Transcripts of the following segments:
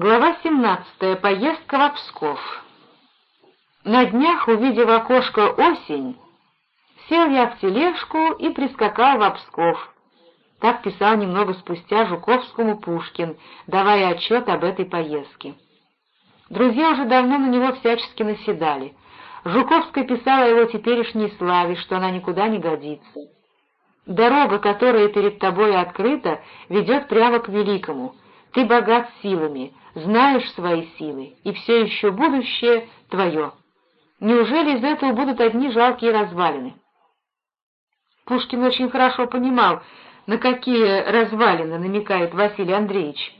Глава 17. Поездка в Псков. На днях, увидев окошко осень, сел я в тележку и прискакал в Псков. Так писал немного спустя Жуковскому Пушкин, давая отчет об этой поездке. Друзья уже давно на него всячески наседали. Жуковская писала его теперешней славе, что она никуда не годится. Дорога, которая перед тобой открыта, ведет прямо к великому. Ты богат силами, знаешь свои силы, и все еще будущее твое. Неужели из этого будут одни жалкие развалины? Пушкин очень хорошо понимал, на какие развалины намекает Василий Андреевич.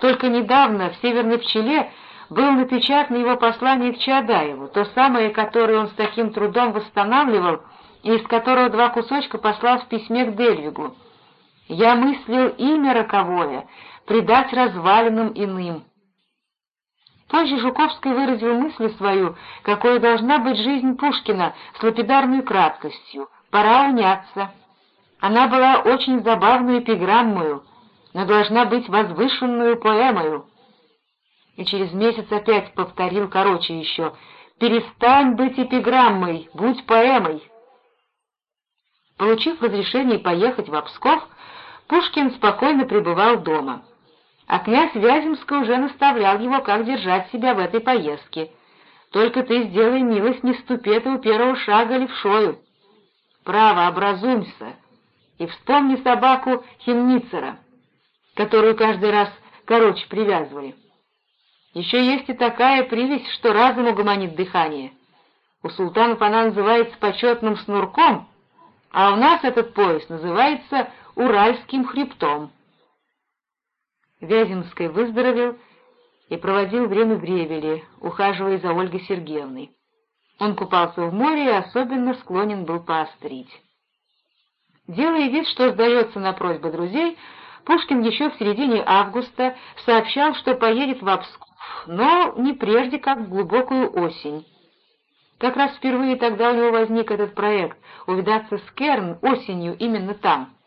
Только недавно в «Северной пчеле» был напечатано его послание к Чаадаеву, то самое, которое он с таким трудом восстанавливал, и из которого два кусочка послал в письме к Дельвигу. «Я мыслил имя роковое, предать развалинам иным». Позже Жуковский выразил мысль свою, какой должна быть жизнь Пушкина с лапидарной краткостью. Пора уняться. Она была очень забавную эпиграммою, но должна быть возвышенную поэмою. И через месяц опять повторил короче еще «Перестань быть эпиграммой, будь поэмой». Получив разрешение поехать в Псков, Пушкин спокойно пребывал дома а князь Вяземский уже наставлял его, как держать себя в этой поездке. «Только ты сделай милость, не ступи этого первого шага левшою. Право, образумься, и вспомни собаку Химницера, которую каждый раз короче привязывали. Еще есть и такая привязь, что разум угомонит дыхание. У султанов она называется почетным снурком, а у нас этот пояс называется Уральским хребтом». Вяземский выздоровел и проводил время в Ревеле, ухаживая за Ольгой Сергеевной. Он купался в море и особенно склонен был поострить. Делая вид, что сдается на просьбы друзей, Пушкин еще в середине августа сообщал, что поедет в Псков, но не прежде, как в глубокую осень. Как раз впервые тогда у него возник этот проект — увидаться с Керн осенью именно там —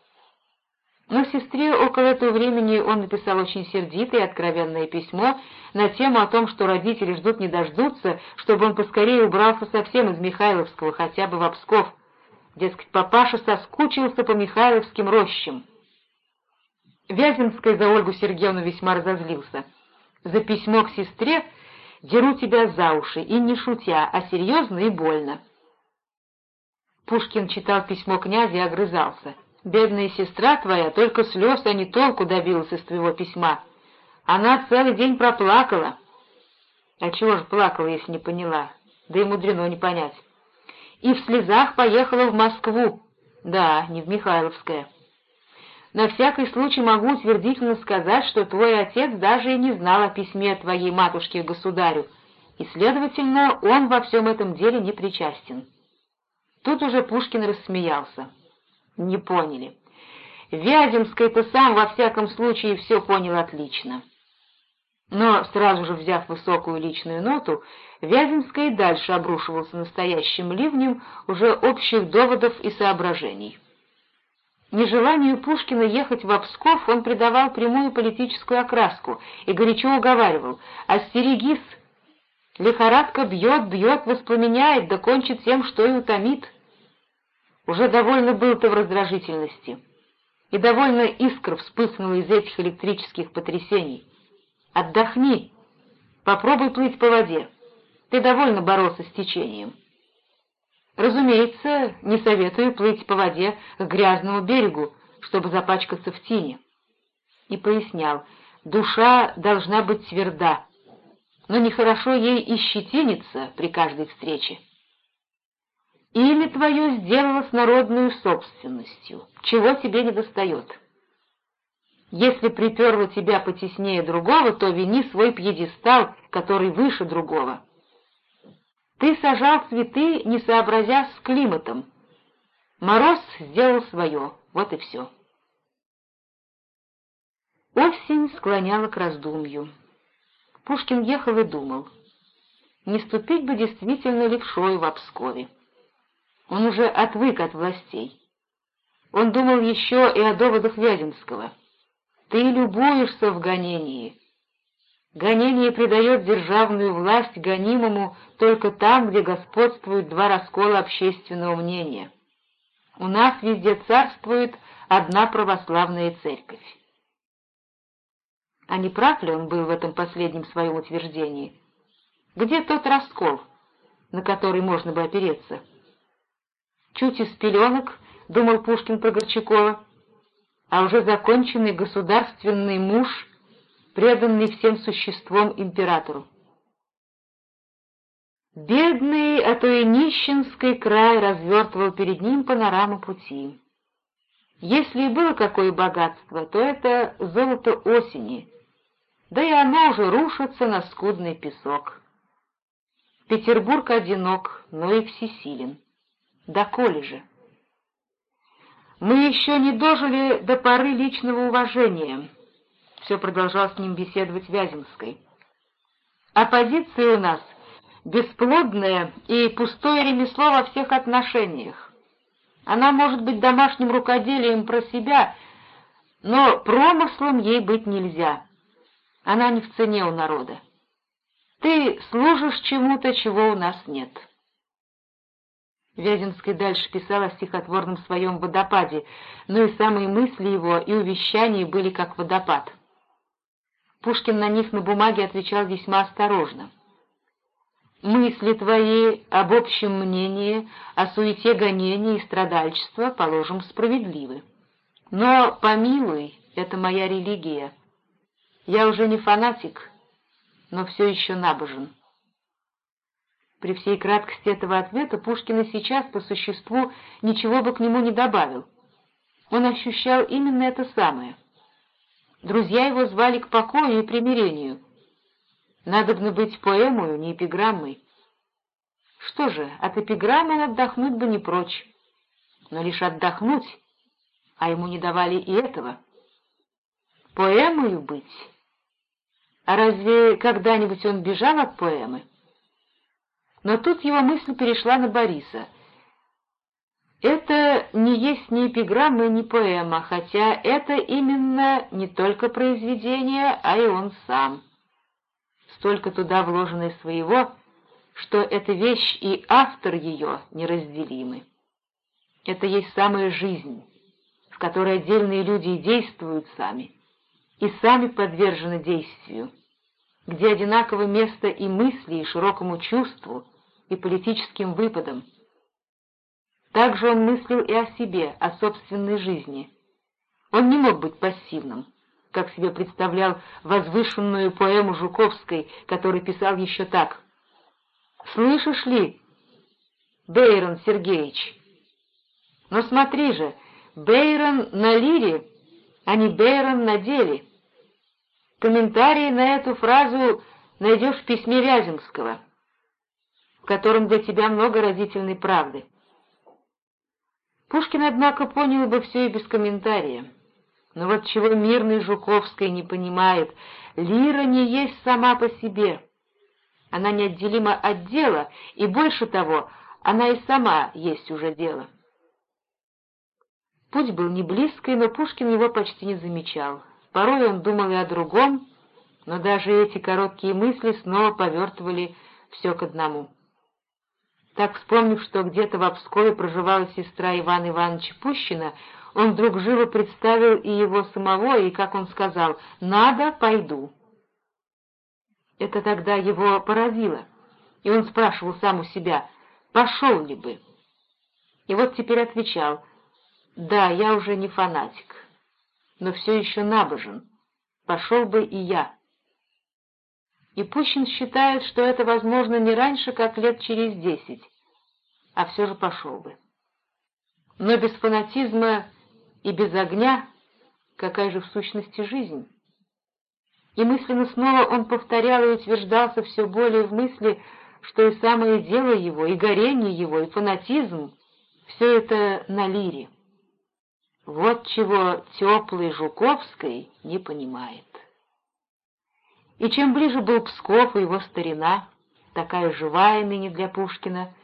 но сестре около этого времени он написал очень сердитое и откровенное письмо на тему о том, что родители ждут не дождутся, чтобы он поскорее убрался совсем из Михайловского, хотя бы в Псков. Дескать, папаша соскучился по Михайловским рощам. Вяземский за Ольгу Сергеевну весьма разозлился. За письмо к сестре деру тебя за уши, и не шутя, а серьезно и больно. Пушкин читал письмо князя и огрызался — Бедная сестра твоя только слез, а не толку добилась из твоего письма. Она целый день проплакала. А чего же плакала, если не поняла? Да и мудрено не понять. И в слезах поехала в Москву. Да, не в Михайловское. На всякий случай могу утвердительно сказать, что твой отец даже и не знал о письме твоей матушке государю, и, следовательно, он во всем этом деле не причастен. Тут уже Пушкин рассмеялся не поняли. Вяземский-то сам во всяком случае все понял отлично. Но сразу же взяв высокую личную ноту, Вяземский дальше обрушивался настоящим ливнем уже общих доводов и соображений. Нежеланию Пушкина ехать в Псков он придавал прямую политическую окраску и горячо уговаривал «Остерегись! Лихорадка бьет, бьет, воспламеняет, да кончит тем, что и утомит». Уже довольно был-то в раздражительности, и довольно искр вспыхнула из этих электрических потрясений. «Отдохни, попробуй плыть по воде, ты довольно боролся с течением». Разумеется, не советую плыть по воде к грязному берегу, чтобы запачкаться в тине. И пояснял, душа должна быть тверда, но нехорошо ей и щетиниться при каждой встрече. Имя твое сделалось народную собственностью, чего тебе не достает. Если приперло тебя потеснее другого, то вини свой пьедестал, который выше другого. Ты сажал цветы, не сообразя с климатом. Мороз сделал свое, вот и все. Осень склоняла к раздумью. Пушкин ехал и думал, не ступить бы действительно левшой в Обскове. Он уже отвык от властей. Он думал еще и о доводах Вяземского. «Ты любуешься в гонении». Гонение придает державную власть гонимому только там, где господствуют два раскола общественного мнения. У нас везде царствует одна православная церковь. А не прав ли он был в этом последнем своем утверждении? Где тот раскол, на который можно бы опереться? Чуть из пеленок, думал Пушкин про Горчакова, а уже законченный государственный муж, преданный всем существом императору. Бедный, а то и нищенский край развертывал перед ним панораму пути. Если и было какое богатство, то это золото осени, да и оно уже рушится на скудный песок. Петербург одинок, но и всесилен. Да коли же? Мы еще не дожили до поры личного уважения. Все продолжал с ним беседовать Вяземской. Оппозиция у нас бесплодное и пустое ремесло во всех отношениях. Она может быть домашним рукоделием про себя, но промыслом ей быть нельзя. Она не в цене у народа. Ты служишь чему-то, чего у нас нет. Вяземский дальше писал о стихотворном своем водопаде, но и самые мысли его и увещания были как водопад. Пушкин на них на бумаге отвечал весьма осторожно. «Мысли твои об общем мнении, о суете гонения и страдальчества, положим, справедливы. Но, помилуй, это моя религия. Я уже не фанатик, но все еще набожен». При всей краткости этого ответа Пушкин и сейчас, по существу, ничего бы к нему не добавил. Он ощущал именно это самое. Друзья его звали к покою и примирению. Надобно быть поэмою, не эпиграммой. Что же, от эпиграммы отдохнуть бы не прочь. Но лишь отдохнуть, а ему не давали и этого. Поэмою быть? А разве когда-нибудь он бежал от поэмы? Но тут его мысль перешла на Бориса. Это не есть ни эпиграмма, ни поэма, хотя это именно не только произведение, а и он сам. Столько туда вложено своего, что эта вещь и автор ее неразделимы. Это есть самая жизнь, в которой отдельные люди действуют сами, и сами подвержены действию, где одинаково место и мысли, и широкому чувству, и политическим выпадом. Также он мыслил и о себе, о собственной жизни. Он не мог быть пассивным, как себе представлял возвышенную поэму Жуковской, который писал еще так. «Слышишь ли, Бейрон Сергеевич? Но смотри же, Бейрон на лире, а не Бейрон на деле». Комментарии на эту фразу найдешь в письме Вяземского в котором для тебя много разительной правды. Пушкин, однако, понял бы все и без комментария. Но вот чего мирный Жуковский не понимает, лира не есть сама по себе. Она неотделима от дела, и больше того, она и сама есть уже дело. Путь был не близкий, но Пушкин его почти не замечал. Порой он думал и о другом, но даже эти короткие мысли снова повертывали все к одному. Так, вспомнив, что где-то в Обскове проживала сестра Ивана Ивановича Пущина, он вдруг живо представил и его самого, и, как он сказал, «надо, пойду». Это тогда его поразило, и он спрашивал сам у себя, пошел ли бы. И вот теперь отвечал, «Да, я уже не фанатик, но все еще набожен, пошел бы и я» и Пущин считает, что это возможно не раньше, как лет через десять, а все же пошел бы. Но без фанатизма и без огня какая же в сущности жизнь? И мысленно снова он повторял и утверждался все более в мысли, что и самое дело его, и горение его, и фанатизм — все это на лире. Вот чего теплый Жуковской не понимает. И чем ближе был Псков и его старина, такая живая ныне для Пушкина,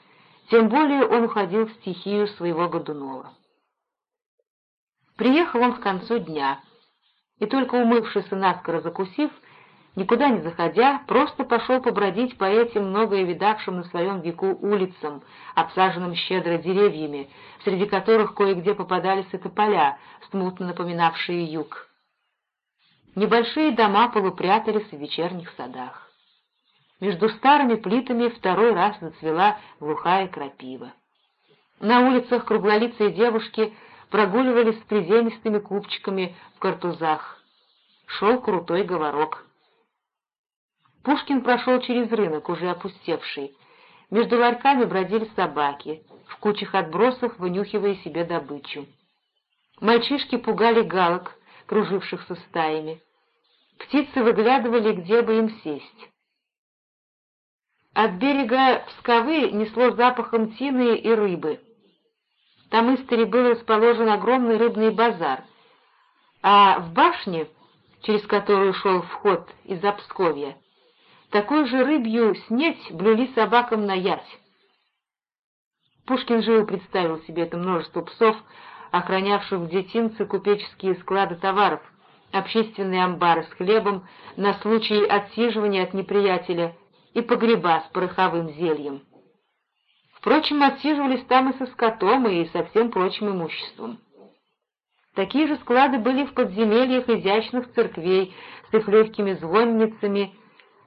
тем более он уходил в стихию своего Годунова. Приехал он к концу дня, и только умывшись и наскоро закусив, никуда не заходя, просто пошел побродить по этим многое видавшим на своем веку улицам, обсаженным щедро деревьями, среди которых кое-где попадались это поля, смутно напоминавшие юг. Небольшие дома полупрятались в вечерних садах. Между старыми плитами второй раз зацвела глухая крапива. На улицах круглолицые девушки прогуливались с приземистыми купчиками в картузах. Шел крутой говорок. Пушкин прошел через рынок, уже опустевший. Между ларьками бродили собаки, в кучах отбросов вынюхивая себе добычу. Мальчишки пугали галок, кружившихся стаями. Птицы выглядывали, где бы им сесть. От берега Псковы несло запахом тины и рыбы. Там истори был расположен огромный рыбный базар, а в башне, через которую шел вход из Псковья, такую же рыбью снеть блюли собакам на ять. Пушкин живо представил себе это множество псов, охранявших в детинце купеческие склады товаров, общественные амбары с хлебом на случай отсиживания от неприятеля и погреба с пороховым зельем. Впрочем, отсиживались там и со скотом, и со всем прочим имуществом. Такие же склады были в подземельях изящных церквей с их легкими звонницами,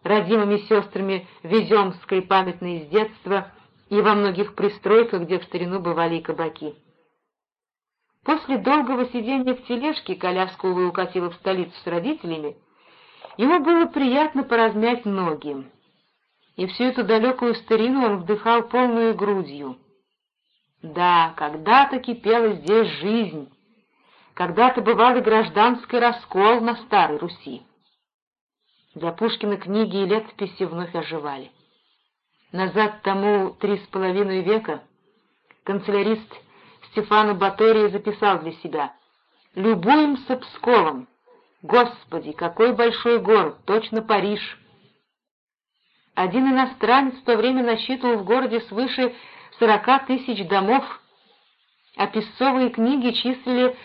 родимыми сестрами Веземской, памятной из детства, и во многих пристройках, где в старину бывали и кабаки. После долгого сидения в тележке, коляску увы укатила в столицу с родителями, ему было приятно поразмять ноги, и всю эту далекую старину он вдыхал полную грудью. Да, когда-то кипела здесь жизнь, когда-то бывал и гражданский раскол на Старой Руси. Для Пушкина книги и летописи вновь оживали. Назад тому три с половиной века канцелярист Стефана Батория записал для себя «Любуемся Псковом! Господи, какой большой город, точно Париж!» Один иностранец в то время насчитывал в городе свыше сорока тысяч домов, а песцовые книги числили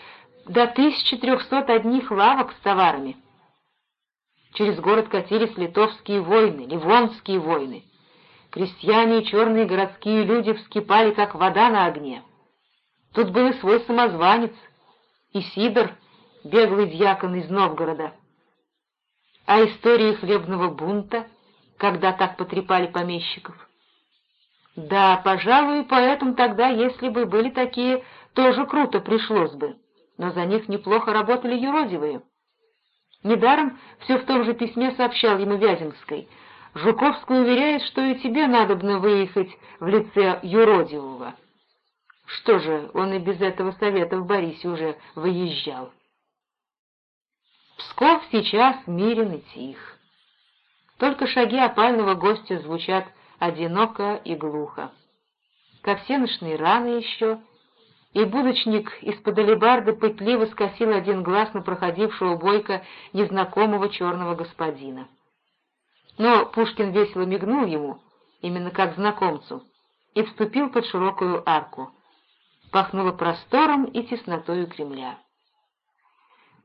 до 1300 одних лавок с товарами. Через город катились литовские войны, ливонские войны. Крестьяне и черные городские люди вскипали, как вода на огне. Тут был и свой самозванец, и Сидор, беглый дьякон из Новгорода. А истории хлебного бунта — когда так потрепали помещиков. Да, пожалуй, поэтому тогда, если бы были такие, тоже круто пришлось бы, но за них неплохо работали юродивые. Недаром все в том же письме сообщал ему Вяземской. Жуковский уверяет, что и тебе надобно выехать в лице юродивого. Что же, он и без этого совета в Борисе уже выезжал. Псков сейчас мирен и тих. Только шаги опального гостя звучат одиноко и глухо. Как сеночные раны еще, и будочник из-под алебарды пытливо скосил один глаз на проходившего бойко незнакомого черного господина. Но Пушкин весело мигнул ему, именно как знакомцу, и вступил под широкую арку. Пахнуло простором и теснотою Кремля.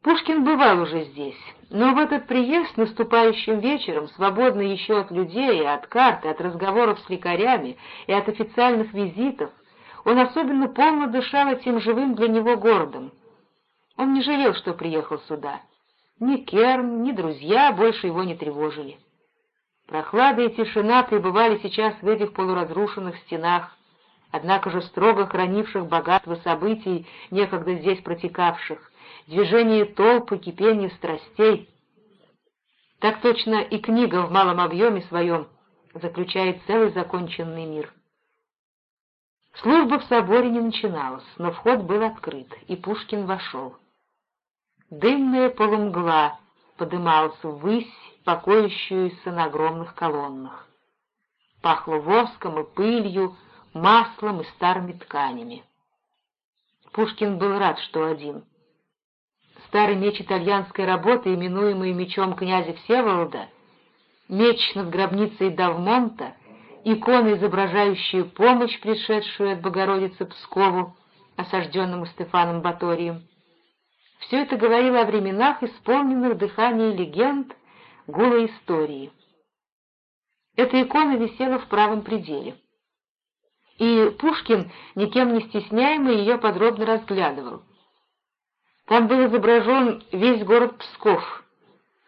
Пушкин бывал уже здесь, но в этот приезд наступающим вечером, свободный еще от людей, от карты, от разговоров с лекарями и от официальных визитов, он особенно полно дышал этим живым для него городом. Он не жалел, что приехал сюда. Ни Керн, ни друзья больше его не тревожили. Прохлада и тишина пребывали сейчас в этих полуразрушенных стенах, однако же строго хранивших богатство событий, некогда здесь протекавших, движение и кипение страстей. Так точно и книга в малом объеме своем заключает целый законченный мир. Служба в соборе не начиналась, но вход был открыт, и Пушкин вошел. Дымная полумгла подымалась ввысь, покоящуюся на огромных колоннах. Пахло воском и пылью, маслом и старыми тканями. Пушкин был рад, что один. Старый меч итальянской работы, именуемый мечом князя Всеволода, меч над гробницей Давмонта, иконы, изображающие помощь, пришедшую от Богородицы Пскову, осажденному Стефаном Баторием. Все это говорило о временах, исполненных дыхания легенд, гула истории. Эта икона висела в правом пределе. И Пушкин, никем не стесняемый, ее подробно разглядывал. Там был изображен весь город Псков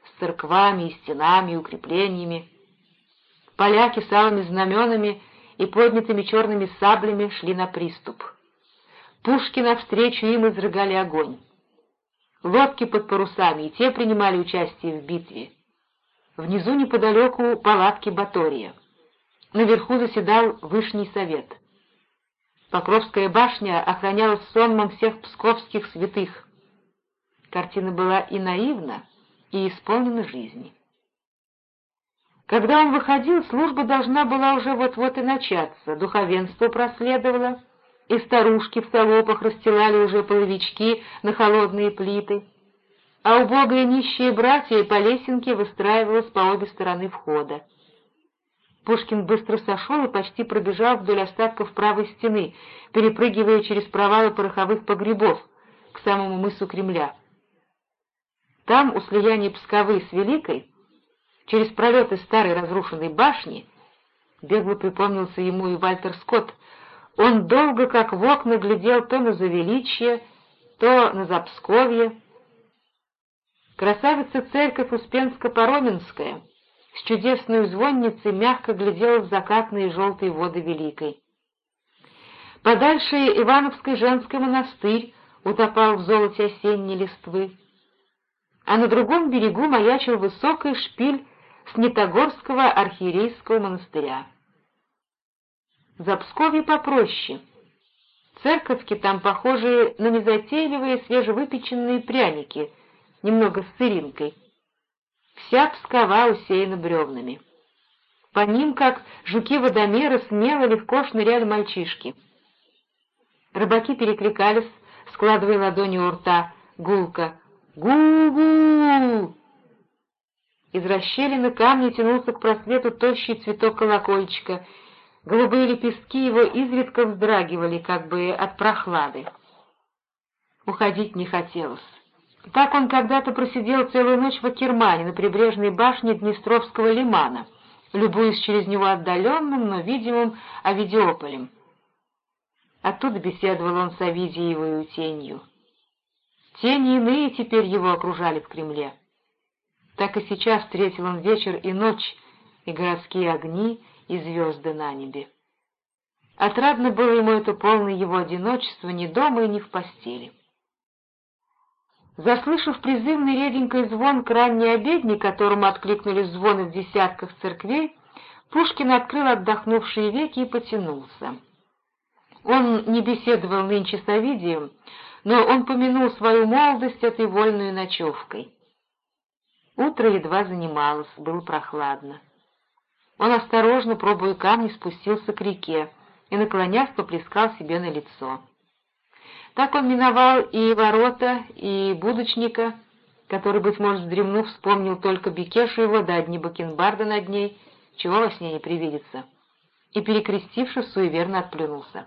с церквами и стенами, укреплениями. Поляки с алыми знаменами и поднятыми черными саблями шли на приступ. Пушки навстречу им изрыгали огонь. Лодки под парусами, и те принимали участие в битве. Внизу неподалеку палатки Батория. Наверху заседал Вышний совет. Покровская башня охраняла сонмом всех псковских святых. Картина была и наивна, и исполнена жизни. Когда он выходил, служба должна была уже вот-вот и начаться, духовенство проследовало, и старушки в толопах расстилали уже половички на холодные плиты, а убогие нищие братья по лесенке выстраивалось по обе стороны входа. Пушкин быстро сошел и почти пробежал вдоль остатков правой стены, перепрыгивая через провалы пороховых погребов к самому мысу Кремля. Там, у слияния Псковы с Великой, через пролеты старой разрушенной башни, бегло припомнился ему и Вальтер Скотт, он долго, как в окна, глядел то на Завеличье, то на Запсковье. Красавица церковь Успенско-Пароменская с чудесной звонницей мягко глядела в закатные желтые воды Великой. Подальше Ивановский женский монастырь утопал в золоте осенней листвы, а на другом берегу маячил высокий шпиль Снитогорского архиерейского монастыря. За Псковье попроще. Церковки там похожи на незатейливые свежевыпеченные пряники, немного с сыринкой. Вся Пскова усеяна бревнами. По ним, как жуки-водомеры, смело легко шныряли мальчишки. Рыбаки перекликались, складывая ладони у рта, гулко «Гу-гу!» Из расщелины камня тянулся к просвету тощий цветок колокольчика. Голубые лепестки его изредка вздрагивали, как бы от прохлады. Уходить не хотелось. Так он когда-то просидел целую ночь в Акермане на прибрежной башне Днестровского лимана, любуясь через него отдаленным, но видимым Авидиополем. Оттуда беседовал он с Авидиевой тенью. Тени иные теперь его окружали в Кремле. Так и сейчас встретил он вечер и ночь, и городские огни, и звезды на небе. Отрадно было ему это полное его одиночество ни дома и ни в постели. Заслышав призывный реденький звон к ранней обедни, которому откликнулись звоны в десятках церквей, Пушкин открыл отдохнувшие веки и потянулся. Он не беседовал нынче с Овидием, но он помянул свою молодость этой вольной ночевкой. Утро едва занималось, было прохладно. Он осторожно, пробуя камни, спустился к реке и, наклонясь, поплескал себе на лицо. Так он миновал и ворота, и будочника, который, быть может, вздремнув, вспомнил только Бекешу его да одни бакенбарда над ней, чего во сне не привидится, и, перекрестившись, суеверно отплюнулся.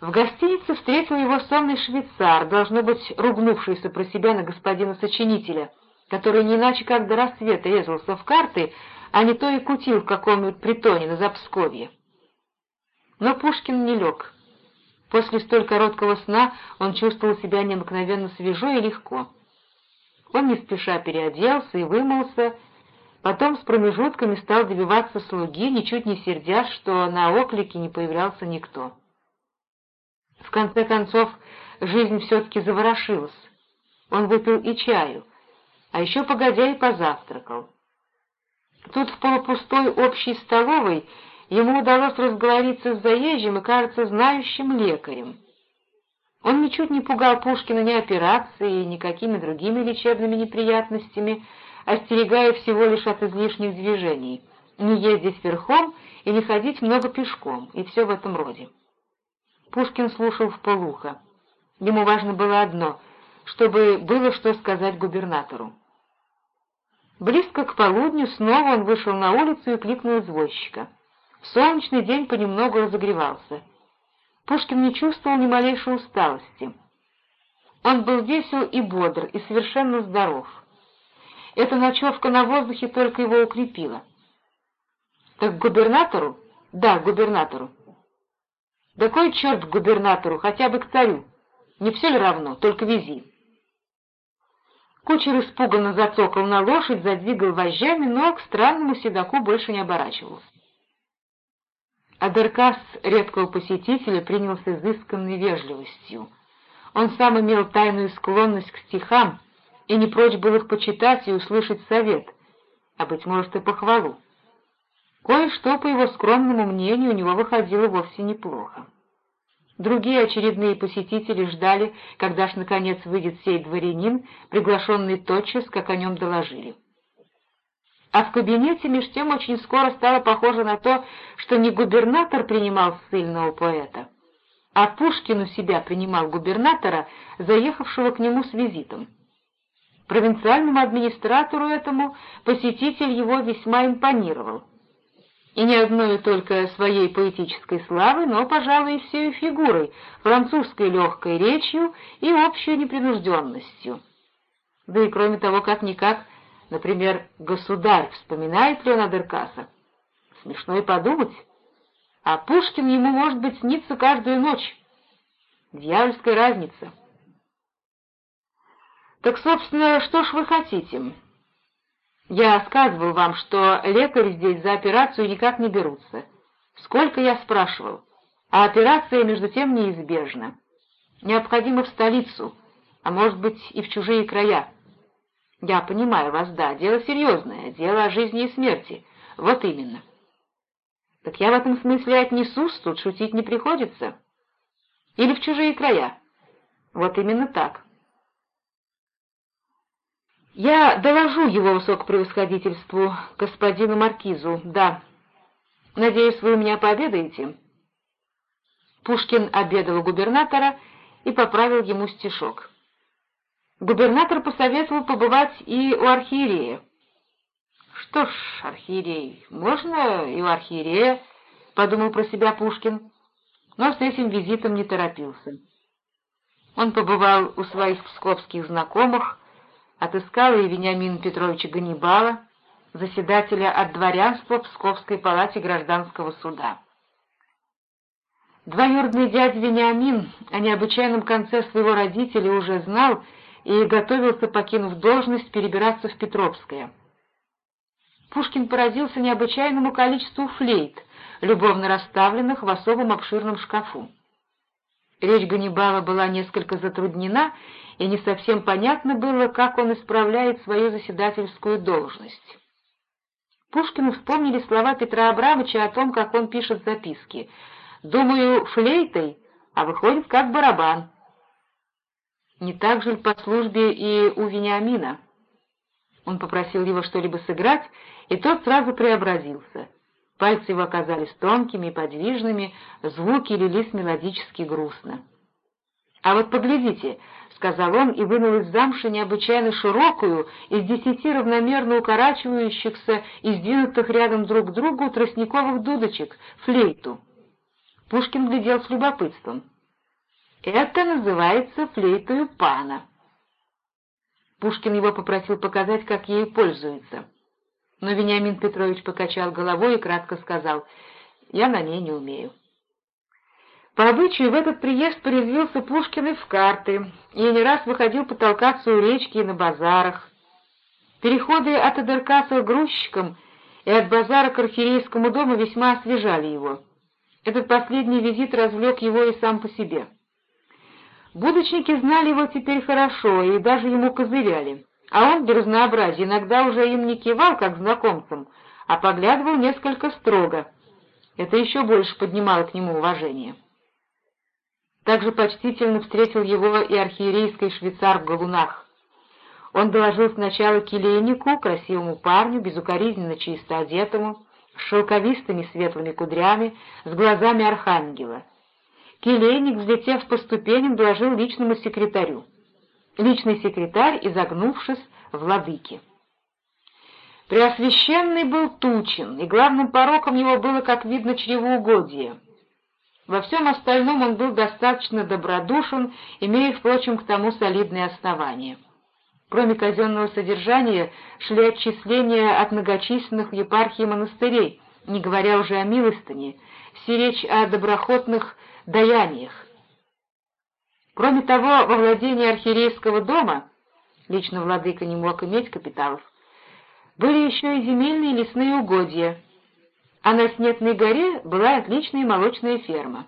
В гостинице встретил его сонный швейцар, должно быть, ругнувшийся про себя на господина сочинителя, который не иначе как до рассвета резался в карты, а не то и кутил в каком-нибудь притоне на Запсковье. Но Пушкин не лег. После столь короткого сна он чувствовал себя необыкновенно свежо и легко. Он не спеша переоделся и вымылся, потом с промежутками стал добиваться слуги, ничуть не сердясь, что на оклике не появлялся никто. В конце концов, жизнь все-таки заворошилась. Он выпил и чаю, а еще погодя и позавтракал. Тут в полупустой общей столовой ему удалось разговориться с заезжим и, кажется, знающим лекарем. Он ничуть не пугал Пушкина ни операцией, ни какими другими лечебными неприятностями, остерегая всего лишь от излишних движений, не ездить верхом и не ходить много пешком, и все в этом роде. Пушкин слушал в полухо. Ему важно было одно — чтобы было что сказать губернатору. Близко к полудню снова он вышел на улицу и кликнул извозчика. Солнечный день понемногу разогревался. Пушкин не чувствовал ни малейшей усталости. Он был весел и бодр, и совершенно здоров. эта ночевка на воздухе только его укрепила. Так к губернатору? Да, к губернатору. Да кой черт к губернатору, хотя бы к царю. Не все ли равно, только вези. Кучер испуганно зацокал на лошадь, задвигал вожжами, но к странному седаку больше не оборачивался. Адеркас редкого посетителя принял с изысканной вежливостью. Он сам имел тайную склонность к стихам и не прочь был их почитать и услышать совет, а, быть может, и похвалу. Кое-что, по его скромному мнению, у него выходило вовсе неплохо. Другие очередные посетители ждали, когда ж наконец выйдет сей дворянин, приглашенный тотчас, как о нем доложили. А в кабинете меж тем очень скоро стало похоже на то, что не губернатор принимал ссыльного поэта, а Пушкин у себя принимал губернатора, заехавшего к нему с визитом. Провинциальному администратору этому посетитель его весьма импонировал — и не одной только своей поэтической славой, но, пожалуй, и всей фигурой, французской легкой речью и общей непринужденностью. Да и кроме того, как-никак, например, государь, вспоминает ли он Адеркаса? Смешно и подумать. А Пушкин ему, может быть, снится каждую ночь. Дьявольская разница. Так, собственно, что ж вы хотите? Я сказывал вам, что лекари здесь за операцию никак не берутся. Сколько я спрашивал, а операция, между тем, неизбежна. Необходимо в столицу, а может быть и в чужие края. Я понимаю вас, да, дело серьезное, дело о жизни и смерти. Вот именно. Так я в этом смысле отнесусь, тут шутить не приходится. Или в чужие края. Вот именно так. «Я доложу его высокопревосходительству, господину Маркизу, да. Надеюсь, вы у меня пообедаете?» Пушкин обедал у губернатора и поправил ему стишок. Губернатор посоветовал побывать и у архиерея. «Что ж, архиерей, можно и у архиерея», — подумал про себя Пушкин, но с этим визитом не торопился. Он побывал у своих псковских знакомых, отыскала и Вениамина Петровича Ганнибала, заседателя от дворянства Псковской палате гражданского суда. Двоюродный дядя Вениамин о необычайном конце своего родителя уже знал и готовился, покинув должность, перебираться в Петровское. Пушкин поразился необычайному количеству флейт, любовно расставленных в особом обширном шкафу. Речь Ганнибала была несколько затруднена, и не совсем понятно было, как он исправляет свою заседательскую должность. Пушкину вспомнили слова Петра Абрамовича о том, как он пишет записки. «Думаю, флейтой, а выходит как барабан». Не так же по службе и у Вениамина. Он попросил его что-либо сыграть, и тот сразу преобразился. Пальцы его оказались тонкими и подвижными, звуки лились мелодически грустно. «А вот поглядите», — сказал он и вынул из замши необычайно широкую, из десяти равномерно укорачивающихся и сдвинутых рядом друг к другу тростниковых дудочек, флейту. Пушкин глядел с любопытством. «Это называется флейтою пана». Пушкин его попросил показать, как ею пользуется. Но Вениамин Петрович покачал головой и кратко сказал, «Я на ней не умею». По обычаю в этот приезд порезвился Пушкин и в карты, и не раз выходил потолкаться у речки и на базарах. Переходы от Адеркаса к грузчикам и от базара к архиерейскому дому весьма освежали его. Этот последний визит развлек его и сам по себе. Будочники знали его теперь хорошо и даже ему козыряли, а он, для разнообразия, иногда уже им не кивал, как знакомцам, а поглядывал несколько строго. Это еще больше поднимало к нему уважение. Также почтительно встретил его и архиерейский швейцар в галунах. Он доложил сначала келейнику, красивому парню, безукоризненно чисто одетому, с шелковистыми светлыми кудрями, с глазами архангела. Келейник, взлетев по ступеням, доложил личному секретарю. Личный секретарь, изогнувшись, владыке. Преосвященный был тучен, и главным пороком его было, как видно, чревоугодие — во всем остальном он был достаточно добродушен, имея, впрочем, к тому солидные основания. Кроме казенного содержания, шли отчисления от многочисленных в епархии монастырей, не говоря уже о милостыне, все речь о доброхотных даяниях. Кроме того, во владении архиерейского дома, лично владыка не мог иметь капиталов, были еще и земельные лесные угодья, а на Снетной горе была отличная молочная ферма.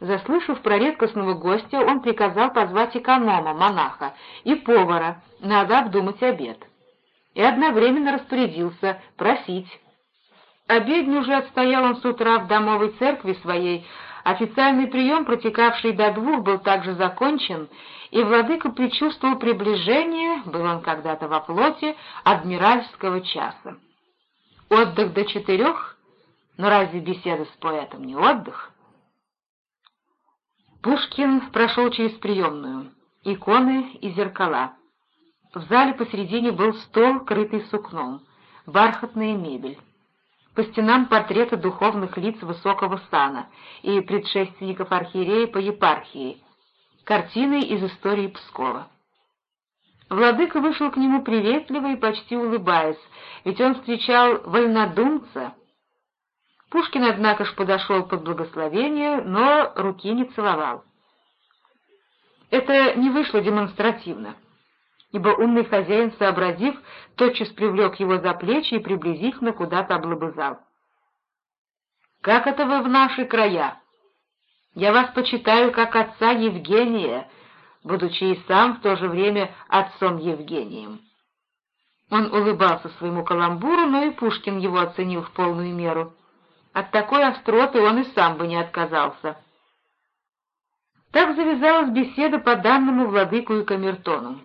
Заслышав про редкостного гостя, он приказал позвать эконома, монаха, и повара, надо обдумать обед. И одновременно распорядился просить. Обедню уже отстоял он с утра в домовой церкви своей, официальный прием, протекавший до двух, был также закончен, и владыка предчувствовал приближение, был он когда-то во флоте, адмиральского часа. Отдых до четырех? Но разве беседа с поэтом не отдых? Пушкин прошел через приемную, иконы и зеркала. В зале посередине был стол, крытый сукном, бархатная мебель. По стенам портреты духовных лиц высокого сана и предшественников архиерея по епархии, картины из истории Пскова. Владыка вышел к нему приветливо и почти улыбаясь, ведь он встречал вольнодумца. Пушкин, однако ж, подошел под благословение, но руки не целовал. Это не вышло демонстративно, ибо умный хозяин, сообразив, тотчас привлек его за плечи и приблизительно куда-то облобызал. «Как это вы в наши края? Я вас почитаю как отца Евгения», будучи и сам в то же время отцом Евгением. Он улыбался своему каламбуру, но и Пушкин его оценил в полную меру. От такой остроты он и сам бы не отказался. Так завязалась беседа по данному владыку и камертону.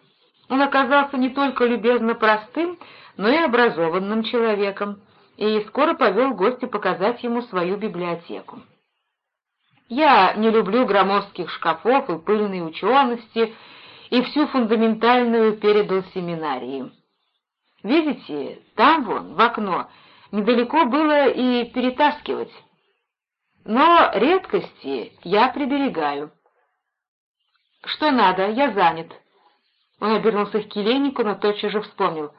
Он оказался не только любезно простым, но и образованным человеком, и скоро повел гостя показать ему свою библиотеку. Я не люблю громоздких шкафов и пыльной учености, и всю фундаментальную передал семинарии. Видите, там вон, в окно, недалеко было и перетаскивать. Но редкости я приберегаю. Что надо, я занят. Он обернулся к келейнику, но тотчас же вспомнил.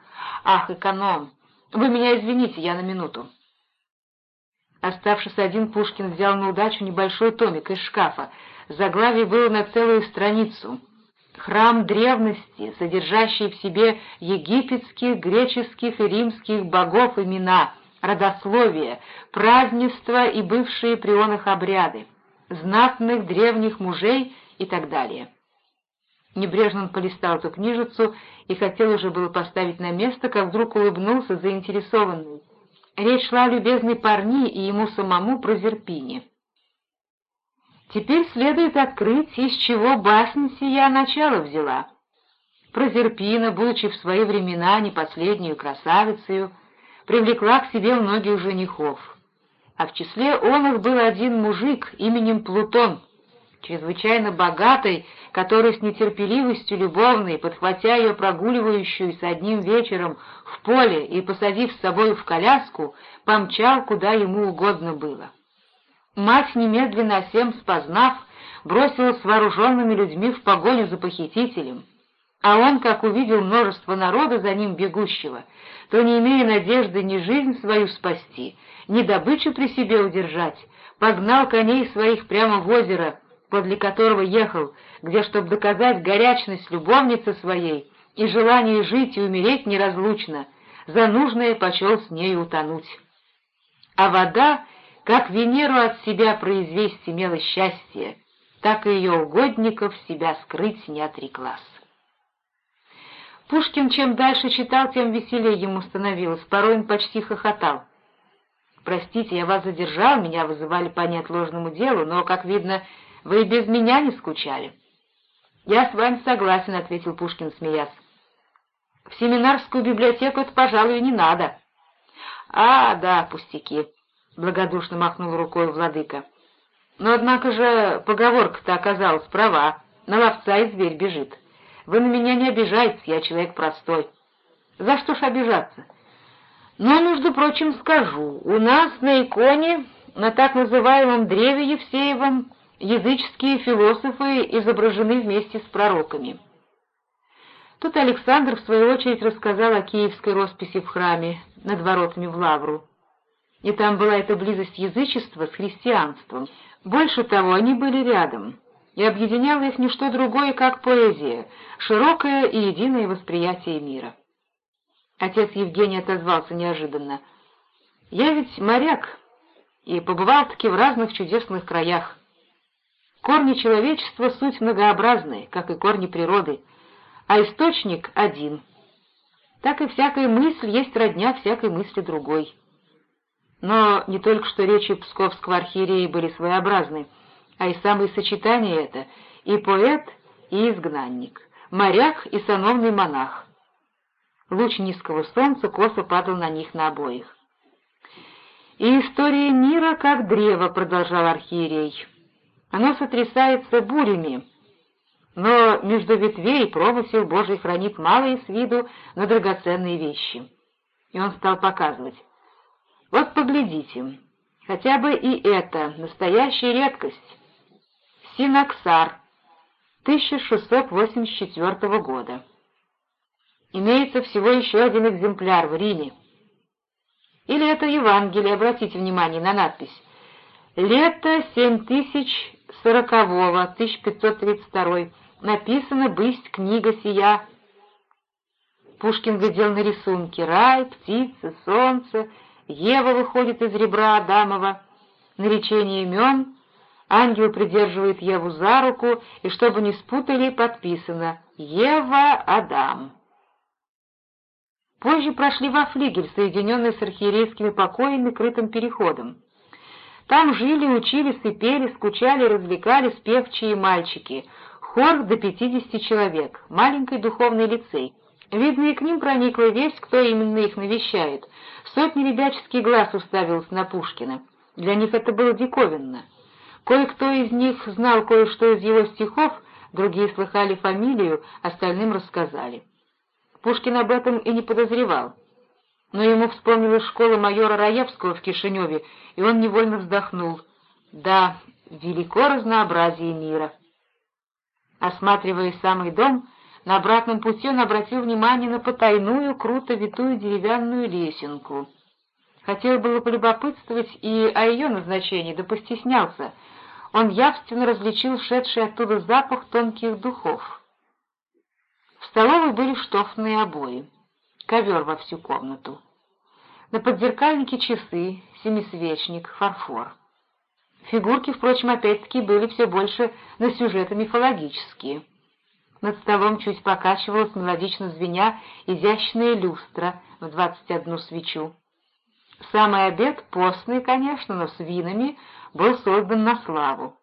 Ах, эконом, вы меня извините, я на минуту. Оставшись один, Пушкин взял на удачу небольшой томик из шкафа. Заглавие было на целую страницу. Храм древности, содержащий в себе египетских, греческих и римских богов имена, родословия, празднества и бывшие при обряды, знатных древних мужей и так далее. Небрежно он полистал эту книжицу и хотел уже было поставить на место, как вдруг улыбнулся заинтересованный. Речь шла о любезной парни и ему самому про Зерпине. Теперь следует открыть, из чего басня сия начало взяла. Прозерпина, будучи в свои времена не последнюю красавицею, привлекла к себе многих женихов. А в числе он их был один мужик именем Плутон, чрезвычайно богатый, который с нетерпеливостью любовной, подхватя ее прогуливающую с одним вечером в поле и посадив с собой в коляску, помчал, куда ему угодно было. Мать, немедленно всем спознав, бросилась с вооруженными людьми в погоню за похитителем, а он, как увидел множество народа за ним бегущего, то, не имея надежды ни жизнь свою спасти, ни добычу при себе удержать, погнал коней своих прямо в озеро, подле которого ехал, где, чтобы доказать горячность любовницы своей и желание жить и умереть неразлучно, за нужное почел с нею утонуть. А вода, как Венеру от себя произвесть имела счастье, так и ее угодников себя скрыть не отреклась. Пушкин чем дальше читал, тем веселее ему становилось, порой он почти хохотал. «Простите, я вас задержал, меня вызывали по неотложному делу, но, как видно, вы без меня не скучали?» «Я с вами согласен», — ответил Пушкин, смеясь. «В семинарскую библиотеку это, пожалуй, не надо». «А, да, пустяки», — благодушно махнул рукой владыка. «Но, однако же, поговорка-то оказалась права. На ловца и зверь бежит. Вы на меня не обижайтесь, я человек простой». «За что ж обижаться?» «Но, между прочим, скажу, у нас на иконе, на так называемом древе Евсеевом, языческие философы изображены вместе с пророками. Тут Александр, в свою очередь, рассказал о киевской росписи в храме над воротами в Лавру. И там была эта близость язычества с христианством. Больше того, они были рядом, и объединяло их ничто другое, как поэзия, широкое и единое восприятие мира. Отец Евгений отозвался неожиданно. «Я ведь моряк, и побывал-таки в разных чудесных краях. Корни человечества — суть многообразные, как и корни природы, а источник один. Так и всякая мысль есть родня всякой мысли другой. Но не только что речи Псковского архиерея были своеобразны, а и самые сочетания это — и поэт, и изгнанник, моряк и сановный монах. Луч низкого солнца косо падал на них на обоих. «И история мира как древо», — продолжал архиерей. «Оно сотрясается бурями, но между ветвей промысел Божий хранит малые с виду, но драгоценные вещи». И он стал показывать. «Вот поглядите, хотя бы и это настоящая редкость. Синаксар, 1684 года. Имеется всего еще один экземпляр в Риме. Или это Евангелие, обратите внимание на надпись. Лето 7040-го, 1532 Написано «Бысть книга сия». Пушкин глядел на рисунки. Рай, птицы, солнце, Ева выходит из ребра Адамова. Наречение имен. Ангел придерживает Еву за руку, и чтобы не спутали, подписано «Ева Адам». Позже прошли во флигель, соединенный с архиерейскими покоями крытым переходом. Там жили, учились и пели, скучали, развлекались певчие мальчики, хор до пятидесяти человек, маленький духовный лицей. Видно, и к ним проникла весть, кто именно их навещает. Сотни ребяческий глаз уставился на Пушкина. Для них это было диковинно. Кое-кто из них знал кое-что из его стихов, другие слыхали фамилию, остальным рассказали. Пушкин об этом и не подозревал. Но ему вспомнилась школа майора Раевского в Кишиневе, и он невольно вздохнул. Да, велико разнообразие мира. Осматривая самый дом, на обратном пути он обратил внимание на потайную, круто витую деревянную лесенку. Хотел было полюбопытствовать и о ее назначении, да постеснялся. Он явственно различил шедший оттуда запах тонких духов. В столовой были штофные обои, ковер во всю комнату. На подзеркальнике часы, семисвечник, фарфор. Фигурки, впрочем, опять-таки были все больше на сюжеты мифологические. Над столом чуть покачивалась мелодично звеня изящная люстра в двадцать одну свечу. Самый обед, постный, конечно, но с винами, был создан на славу.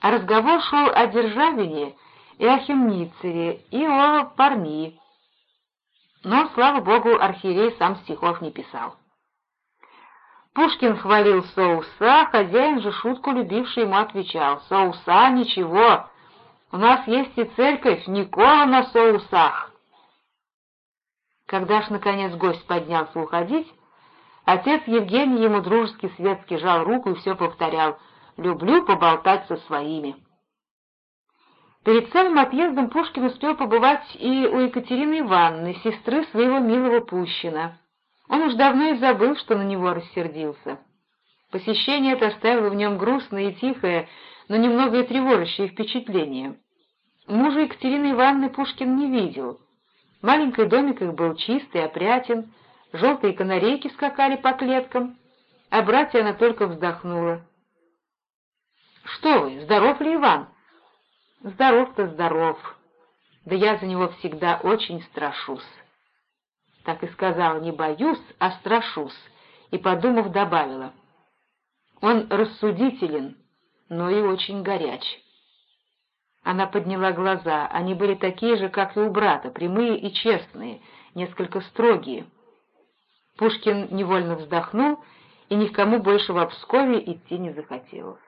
А разговор шел о державине и о Хемницере, и о Парми. Но, слава богу, архиерей сам стихов не писал. Пушкин хвалил соуса, хозяин же шутку любивший ему отвечал, «Соуса ничего, у нас есть и церковь, Никола на соусах». Когда ж, наконец, гость поднялся уходить, отец Евгений ему дружески светски жал руку и все повторял, «Люблю поболтать со своими». Перед самым отъездом Пушкин успел побывать и у Екатерины Ивановны, сестры своего милого Пущина. Он уж давно и забыл, что на него рассердился. Посещение это оставило в нем грустное и тихое, но немного и тревожащее впечатление. Мужа Екатерины Ивановны Пушкин не видел. Маленький домик их был чистый, опрятен, желтые канарейки скакали по клеткам, а братья она только вздохнула. «Что вы, здоров ли Иван?» Здоров-то здоров, да я за него всегда очень страшусь. Так и сказала, не боюсь, а страшусь, и, подумав, добавила. Он рассудителен, но и очень горяч. Она подняла глаза, они были такие же, как и у брата, прямые и честные, несколько строгие. Пушкин невольно вздохнул и ни к кому больше в Пскове идти не захотелось.